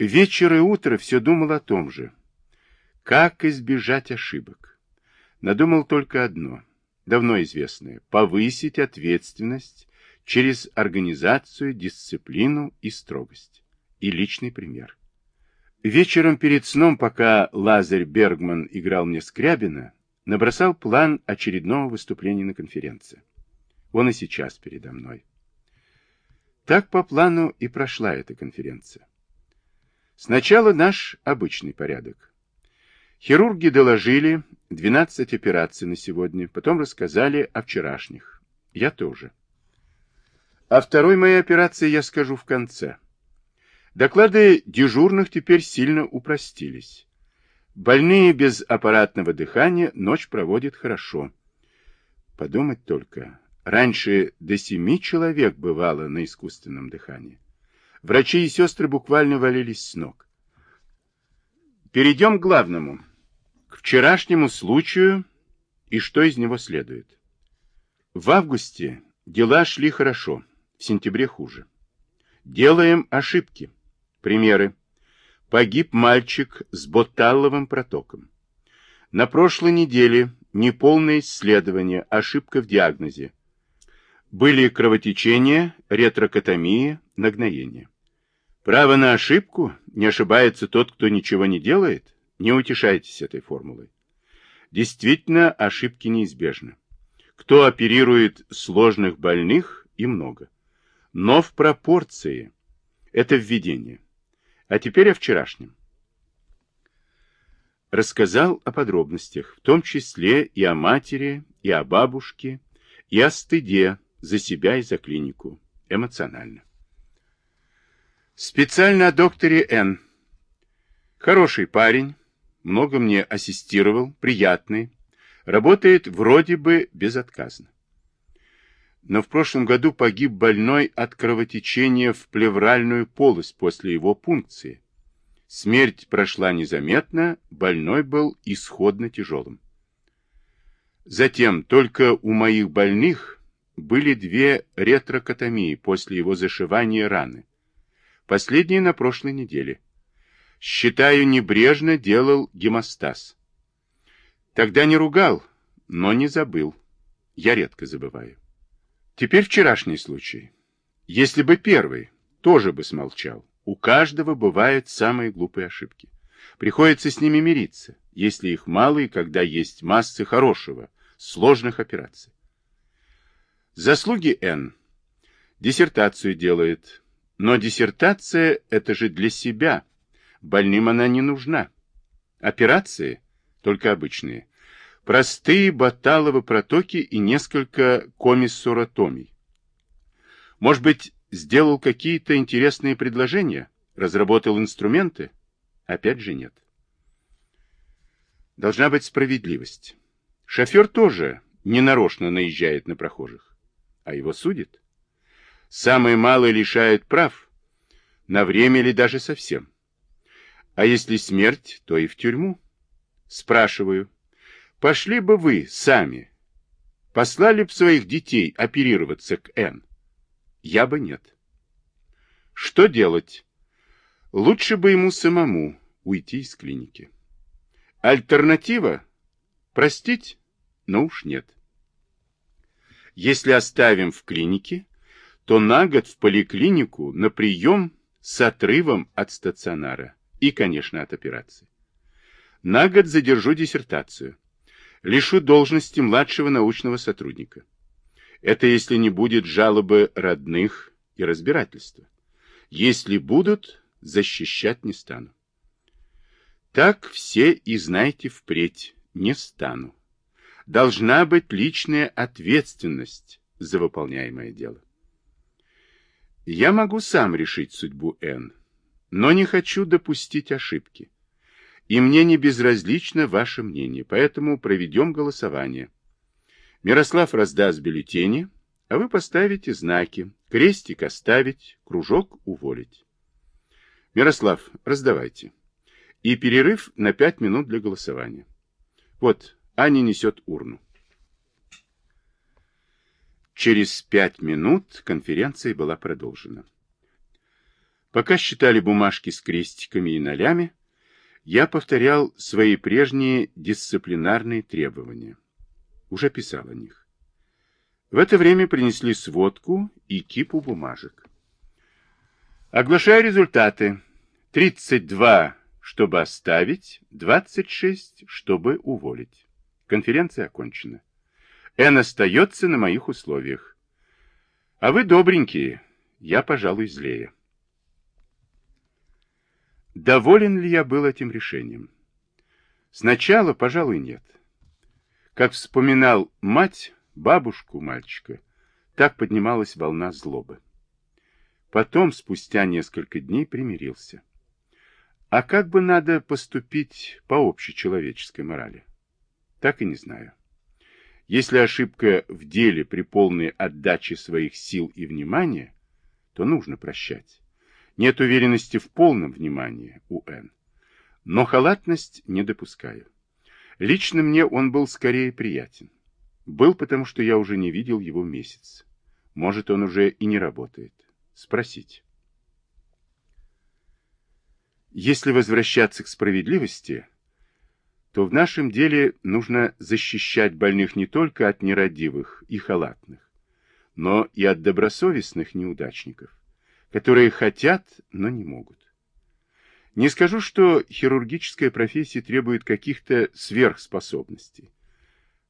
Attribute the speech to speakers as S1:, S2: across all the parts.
S1: Вечер и утро все думал о том же. Как избежать ошибок? Надумал только одно, давно известное – повысить ответственность через организацию, дисциплину и строгость. И личный пример. Вечером перед сном, пока Лазарь Бергман играл мне Скрябина, набросал план очередного выступления на конференции. Он и сейчас передо мной. Так по плану и прошла эта конференция. Сначала наш обычный порядок. Хирурги доложили 12 операций на сегодня, потом рассказали о вчерашних. Я тоже. О второй моей операции я скажу в конце. Доклады дежурных теперь сильно упростились. Больные без аппаратного дыхания ночь проводят хорошо. Подумать только, раньше до семи человек бывало на искусственном дыхании. Врачи и сестры буквально валились с ног. Перейдем к главному. К вчерашнему случаю и что из него следует. В августе дела шли хорошо в сентябре хуже. Делаем ошибки. Примеры. Погиб мальчик с боталловым протоком. На прошлой неделе неполное исследование, ошибка в диагнозе. Были кровотечения, ретрокотомия, нагноение. Право на ошибку, не ошибается тот, кто ничего не делает, не утешайтесь этой формулой. Действительно, ошибки неизбежны. Кто оперирует сложных больных и много но в пропорции. Это введение. А теперь о вчерашнем. Рассказал о подробностях, в том числе и о матери, и о бабушке, и о стыде за себя и за клинику, эмоционально. Специально о докторе Н. Хороший парень, много мне ассистировал, приятный, работает вроде бы безотказно но в прошлом году погиб больной от кровотечения в плевральную полость после его пункции. Смерть прошла незаметно, больной был исходно тяжелым. Затем только у моих больных были две ретрокотомии после его зашивания раны. Последние на прошлой неделе. Считаю, небрежно делал гемостаз. Тогда не ругал, но не забыл. Я редко забываю. Теперь вчерашний случай. Если бы первый, тоже бы смолчал. У каждого бывают самые глупые ошибки. Приходится с ними мириться, если их мало и когда есть массы хорошего, сложных операций. Заслуги Н. Диссертацию делает. Но диссертация – это же для себя. Больным она не нужна. Операции – только обычные простые баталовы протоки и несколько комиссуротомий. Может быть, сделал какие-то интересные предложения? Разработал инструменты? Опять же нет. Должна быть справедливость. Шофер тоже ненарочно наезжает на прохожих, а его судят. Самое малое лишают прав, на время или даже совсем. А если смерть, то и в тюрьму. Спрашиваю, Пошли бы вы сами, послали бы своих детей оперироваться к Н? Я бы нет. Что делать? Лучше бы ему самому уйти из клиники. Альтернатива? Простить? Ну уж нет. Если оставим в клинике, то на год в поликлинику на прием с отрывом от стационара и, конечно, от операции. На год задержу диссертацию лишу должности младшего научного сотрудника. Это если не будет жалобы родных и разбирательства. Если будут, защищать не стану. Так все и знайте впредь, не стану. Должна быть личная ответственность за выполняемое дело. Я могу сам решить судьбу Н, но не хочу допустить ошибки. И мне не безразлично ваше мнение, поэтому проведем голосование. Мирослав раздаст бюллетени, а вы поставите знаки. Крестик оставить, кружок уволить. Мирослав, раздавайте. И перерыв на пять минут для голосования. Вот, Аня несет урну. Через пять минут конференция была продолжена. Пока считали бумажки с крестиками и нолями, я повторял свои прежние дисциплинарные требования. Уже писал о них. В это время принесли сводку и кипу бумажек. Оглашаю результаты. 32, чтобы оставить, 26, чтобы уволить. Конференция окончена. Н остается на моих условиях. А вы добренькие, я, пожалуй, злее. Доволен ли я был этим решением? Сначала, пожалуй, нет. Как вспоминал мать, бабушку мальчика, так поднималась волна злобы. Потом, спустя несколько дней, примирился. А как бы надо поступить по общечеловеческой морали? Так и не знаю. Если ошибка в деле при полной отдаче своих сил и внимания, то нужно прощать. Нет уверенности в полном внимании у Н. Но халатность не допускаю. Лично мне он был скорее приятен. Был, потому что я уже не видел его месяц. Может, он уже и не работает. Спросить. Если возвращаться к справедливости, то в нашем деле нужно защищать больных не только от нерадивых и халатных, но и от добросовестных неудачников которые хотят, но не могут. Не скажу, что хирургическая профессия требует каких-то сверхспособностей.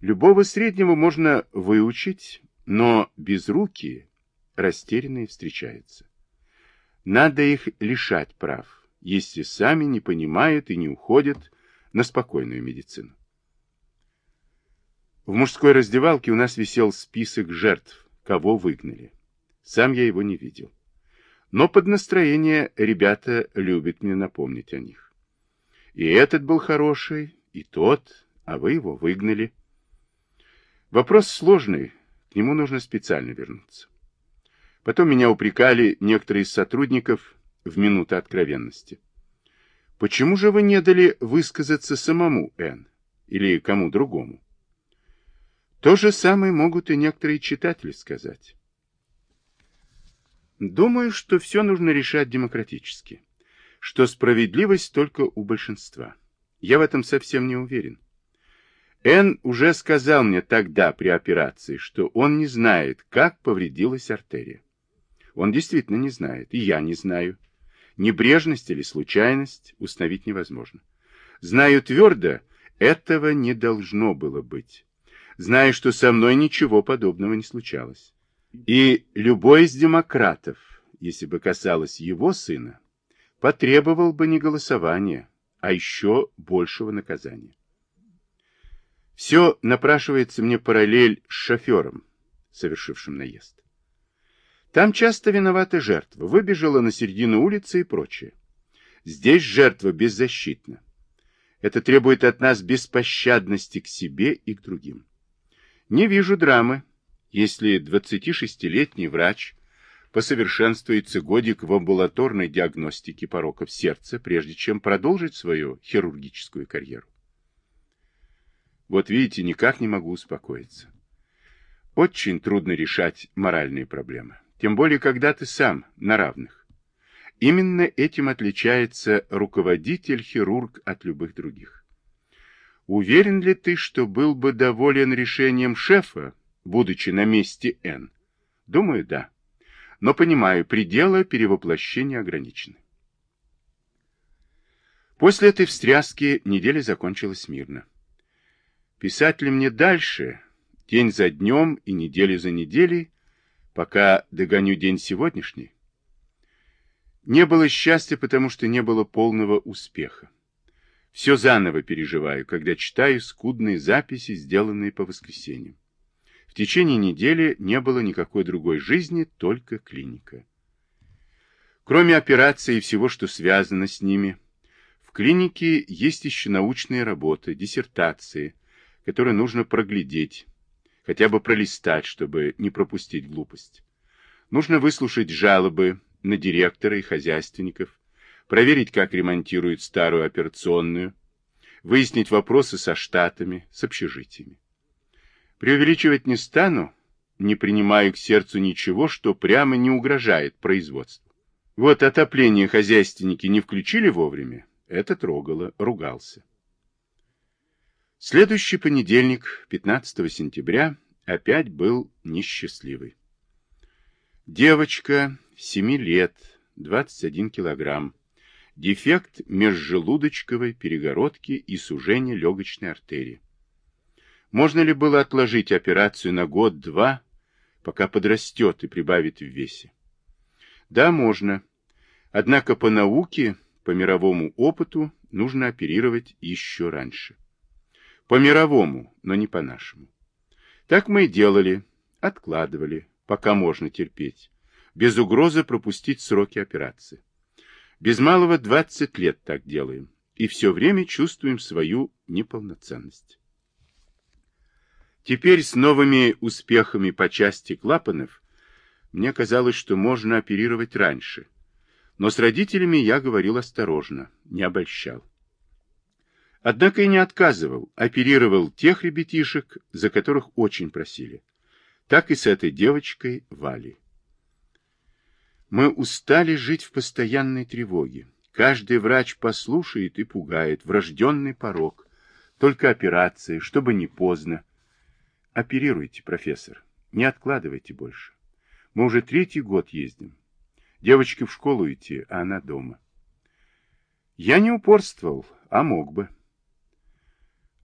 S1: Любого среднего можно выучить, но без руки растерянные встречаются. Надо их лишать прав, если сами не понимают и не уходят на спокойную медицину. В мужской раздевалке у нас висел список жертв, кого выгнали. Сам я его не видел. Но под настроение ребята любят мне напомнить о них. И этот был хороший, и тот, а вы его выгнали. Вопрос сложный, к нему нужно специально вернуться. Потом меня упрекали некоторые из сотрудников в минуты откровенности. Почему же вы не дали высказаться самому Н или кому другому? То же самое могут и некоторые читатели сказать. Думаю, что все нужно решать демократически, что справедливость только у большинства. Я в этом совсем не уверен. Н уже сказал мне тогда при операции, что он не знает, как повредилась артерия. Он действительно не знает, и я не знаю. Небрежность или случайность установить невозможно. Знаю твердо, этого не должно было быть. Знаю, что со мной ничего подобного не случалось. И любой из демократов, если бы касалось его сына, потребовал бы не голосования, а еще большего наказания. Все напрашивается мне параллель с шофером, совершившим наезд. Там часто виновата жертва, выбежала на середину улицы и прочее. Здесь жертва беззащитна. Это требует от нас беспощадности к себе и к другим. Не вижу драмы, если 26-летний врач посовершенствуется годик в амбулаторной диагностике пороков сердца, прежде чем продолжить свою хирургическую карьеру. Вот видите, никак не могу успокоиться. Очень трудно решать моральные проблемы, тем более, когда ты сам на равных. Именно этим отличается руководитель-хирург от любых других. Уверен ли ты, что был бы доволен решением шефа, будучи на месте Н? Думаю, да. Но понимаю, пределы перевоплощения ограничены. После этой встряски неделя закончилась мирно. Писать ли мне дальше, день за днем и неделю за неделей, пока догоню день сегодняшний? Не было счастья, потому что не было полного успеха. Все заново переживаю, когда читаю скудные записи, сделанные по воскресеньям. В течение недели не было никакой другой жизни, только клиника. Кроме операций и всего, что связано с ними, в клинике есть еще научные работы, диссертации, которые нужно проглядеть, хотя бы пролистать, чтобы не пропустить глупость. Нужно выслушать жалобы на директора и хозяйственников, проверить, как ремонтируют старую операционную, выяснить вопросы со штатами, с общежитиями. Преувеличивать не стану, не принимаю к сердцу ничего, что прямо не угрожает производству. Вот отопление хозяйственники не включили вовремя, это трогало, ругался. Следующий понедельник, 15 сентября, опять был несчастливый. Девочка, 7 лет, 21 килограмм, дефект межжелудочковой перегородки и сужение легочной артерии. Можно ли было отложить операцию на год-два, пока подрастет и прибавит в весе? Да, можно. Однако по науке, по мировому опыту, нужно оперировать еще раньше. По мировому, но не по нашему. Так мы и делали, откладывали, пока можно терпеть, без угрозы пропустить сроки операции. Без малого 20 лет так делаем, и все время чувствуем свою неполноценность. Теперь с новыми успехами по части клапанов мне казалось, что можно оперировать раньше. Но с родителями я говорил осторожно, не обольщал. Однако и не отказывал, оперировал тех ребятишек, за которых очень просили. Так и с этой девочкой Валей. Мы устали жить в постоянной тревоге. Каждый врач послушает и пугает, врожденный порог. Только операции, чтобы не поздно. Оперируйте, профессор, не откладывайте больше. Мы уже третий год ездим. Девочке в школу идти, а она дома. Я не упорствовал, а мог бы.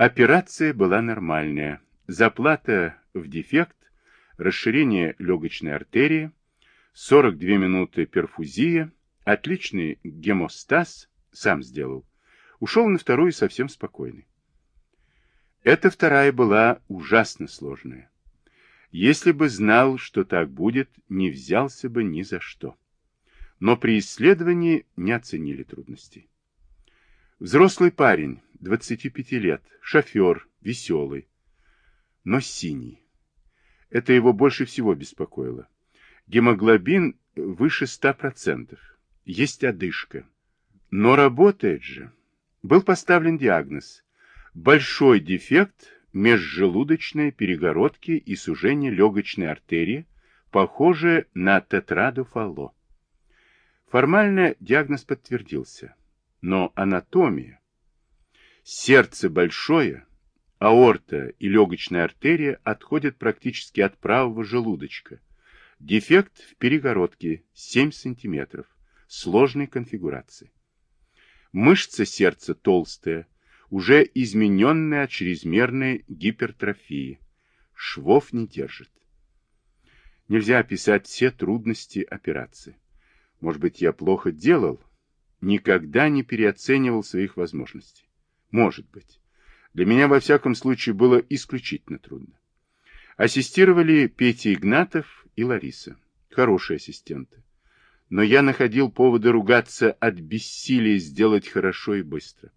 S1: Операция была нормальная. Заплата в дефект, расширение легочной артерии, 42 минуты перфузия, отличный гемостаз, сам сделал. Ушел на вторую совсем спокойный. Эта вторая была ужасно сложная. Если бы знал, что так будет, не взялся бы ни за что. Но при исследовании не оценили трудностей. Взрослый парень, 25 лет, шофер, веселый, но синий. Это его больше всего беспокоило. Гемоглобин выше 100%, есть одышка. Но работает же. Был поставлен диагноз. Большой дефект межжелудочной перегородки и сужение легочной артерии, похожее на тетрадофало. Формально диагноз подтвердился но анатомия. Сердце большое, аорта и легочная артерия отходят практически от правого желудочка. Дефект в перегородке 7 см, сложной конфигурации. Мышца сердца толстая, уже измененная от чрезмерной гипертрофии. Швов не держит. Нельзя описать все трудности операции. Может быть, я плохо делал, никогда не переоценивал своих возможностей. Может быть. Для меня, во всяком случае, было исключительно трудно. Ассистировали Петя Игнатов и Лариса. Хорошие ассистенты. Но я находил поводы ругаться от бессилия сделать хорошо и быстро.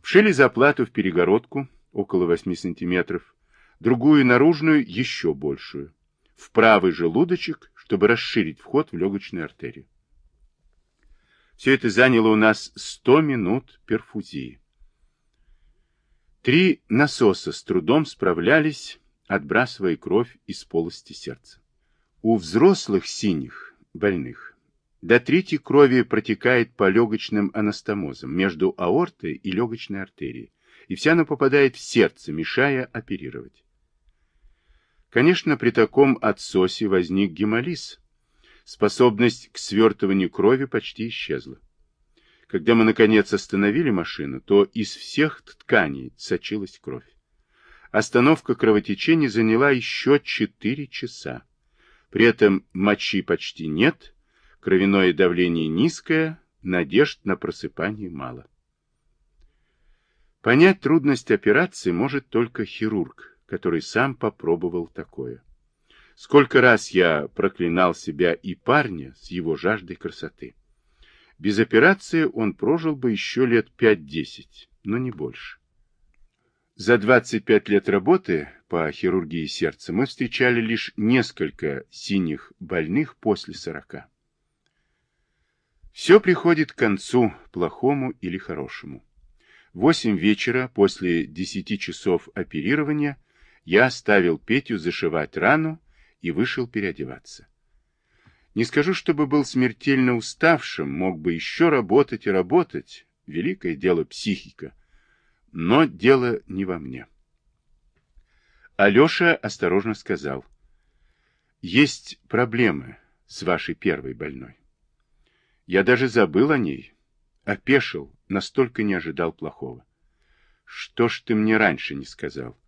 S1: Вшили заплату в перегородку, около 8 сантиметров, другую наружную, еще большую, в правый желудочек, чтобы расширить вход в легочную артерию. Все это заняло у нас 100 минут перфузии. Три насоса с трудом справлялись, отбрасывая кровь из полости сердца. У взрослых синих, больных, до трети крови протекает по легочным анастомозам между аортой и легочной артерией, и вся она попадает в сердце, мешая оперировать. Конечно, при таком отсосе возник гемолиз, способность к свертыванию крови почти исчезла. Когда мы, наконец, остановили машину, то из всех тканей сочилась кровь. Остановка кровотечения заняла еще 4 часа. При этом мочи почти нет, кровяное давление низкое, надежд на просыпание мало. Понять трудность операции может только хирург, который сам попробовал такое. Сколько раз я проклинал себя и парня с его жаждой красоты. Без операции он прожил бы еще лет 5-10, но не больше. За 25 лет работы по хирургии сердца мы встречали лишь несколько синих больных после 40. Все приходит к концу, плохому или хорошему. В 8 вечера после 10 часов оперирования я оставил Петю зашивать рану и вышел переодеваться. Не скажу, чтобы был смертельно уставшим, мог бы еще работать и работать. Великое дело психика. Но дело не во мне. Алеша осторожно сказал. Есть проблемы с вашей первой больной. Я даже забыл о ней. Опешил, настолько не ожидал плохого. Что ж ты мне раньше не сказал?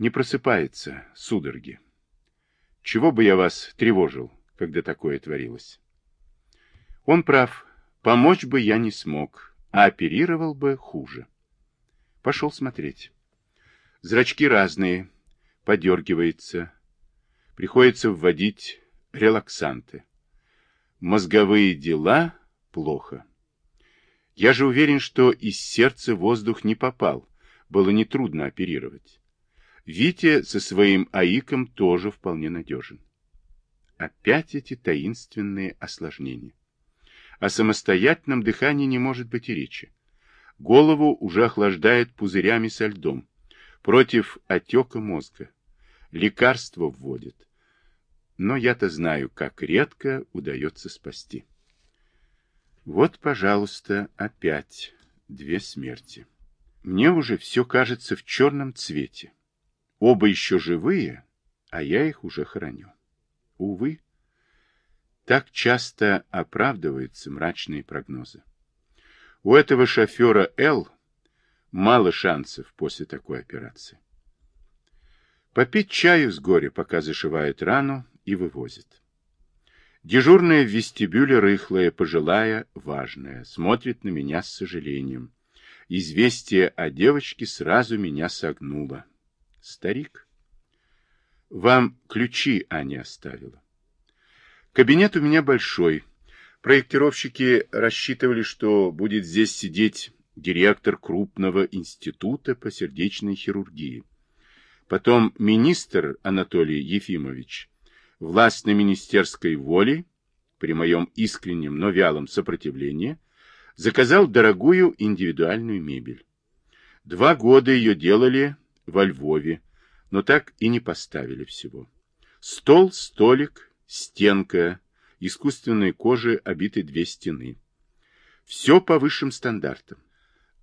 S1: Не просыпается, судороги. Чего бы я вас тревожил, когда такое творилось? Он прав. Помочь бы я не смог, а оперировал бы хуже. Пошел смотреть. Зрачки разные, подергивается. Приходится вводить релаксанты. Мозговые дела плохо. Я же уверен, что из сердца воздух не попал. Было нетрудно оперировать. Витя со своим АИКом тоже вполне надежен. Опять эти таинственные осложнения. О самостоятельном дыхании не может быть и речи. Голову уже охлаждает пузырями со льдом. Против отека мозга. Лекарства вводят. Но я-то знаю, как редко удается спасти. Вот, пожалуйста, опять две смерти. Мне уже все кажется в черном цвете. Оба еще живые, а я их уже хороню. Увы, так часто оправдываются мрачные прогнозы. У этого шофера Л мало шансов после такой операции. Попить чаю с горя, пока зашивает рану и вывозит. Дежурная в вестибюле рыхлая, пожилая, важная, смотрит на меня с сожалением. Известие о девочке сразу меня согнуло. Старик. Вам ключи Аня оставила. Кабинет у меня большой. Проектировщики рассчитывали, что будет здесь сидеть директор крупного института по сердечной хирургии. Потом министр Анатолий Ефимович, властной министерской волей, при моем искреннем, но вялом сопротивлении, заказал дорогую индивидуальную мебель. Два года ее делали во Львове, но так и не поставили всего. Стол, столик, стенка, искусственной кожи обиты две стены. Все по высшим стандартам.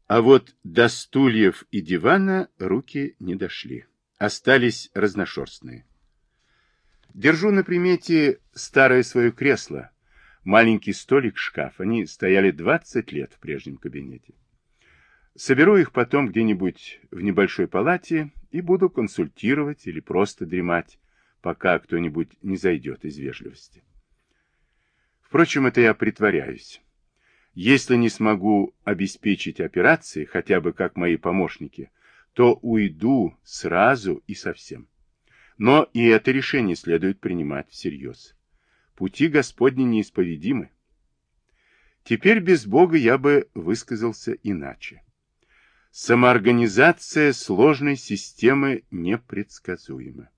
S1: А вот до стульев и дивана руки не дошли. Остались разношерстные. Держу на примете старое свое кресло. Маленький столик-шкаф. Они стояли 20 лет в прежнем кабинете. Соберу их потом где-нибудь в небольшой палате и буду консультировать или просто дремать, пока кто-нибудь не зайдет из вежливости. Впрочем, это я притворяюсь. Если не смогу обеспечить операции, хотя бы как мои помощники, то уйду сразу и совсем. Но и это решение следует принимать всерьез. Пути Господни неисповедимы. Теперь без Бога я бы высказался иначе. Самоорганизация сложной системы непредсказуема.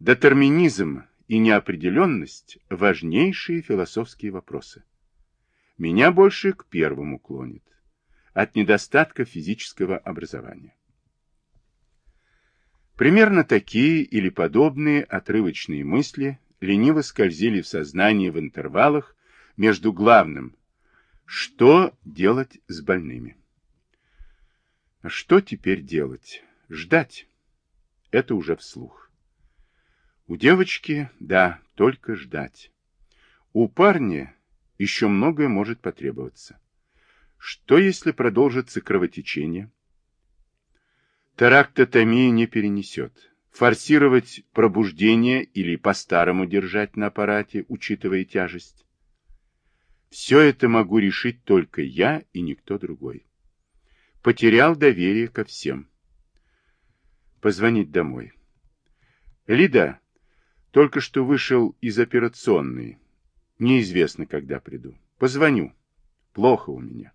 S1: Детерминизм и неопределенность – важнейшие философские вопросы. Меня больше к первому клонит. От недостатка физического образования. Примерно такие или подобные отрывочные мысли лениво скользили в сознании в интервалах между главным – что делать с больными. Что теперь делать? Ждать. Это уже вслух. У девочки, да, только ждать. У парня еще многое может потребоваться. Что, если продолжится кровотечение? Тарактотомия не перенесет. Форсировать пробуждение или по-старому держать на аппарате, учитывая тяжесть. Все это могу решить только я и никто другой. Потерял доверие ко всем. Позвонить домой. Лида, только что вышел из операционной. Неизвестно, когда приду. Позвоню. Плохо у меня.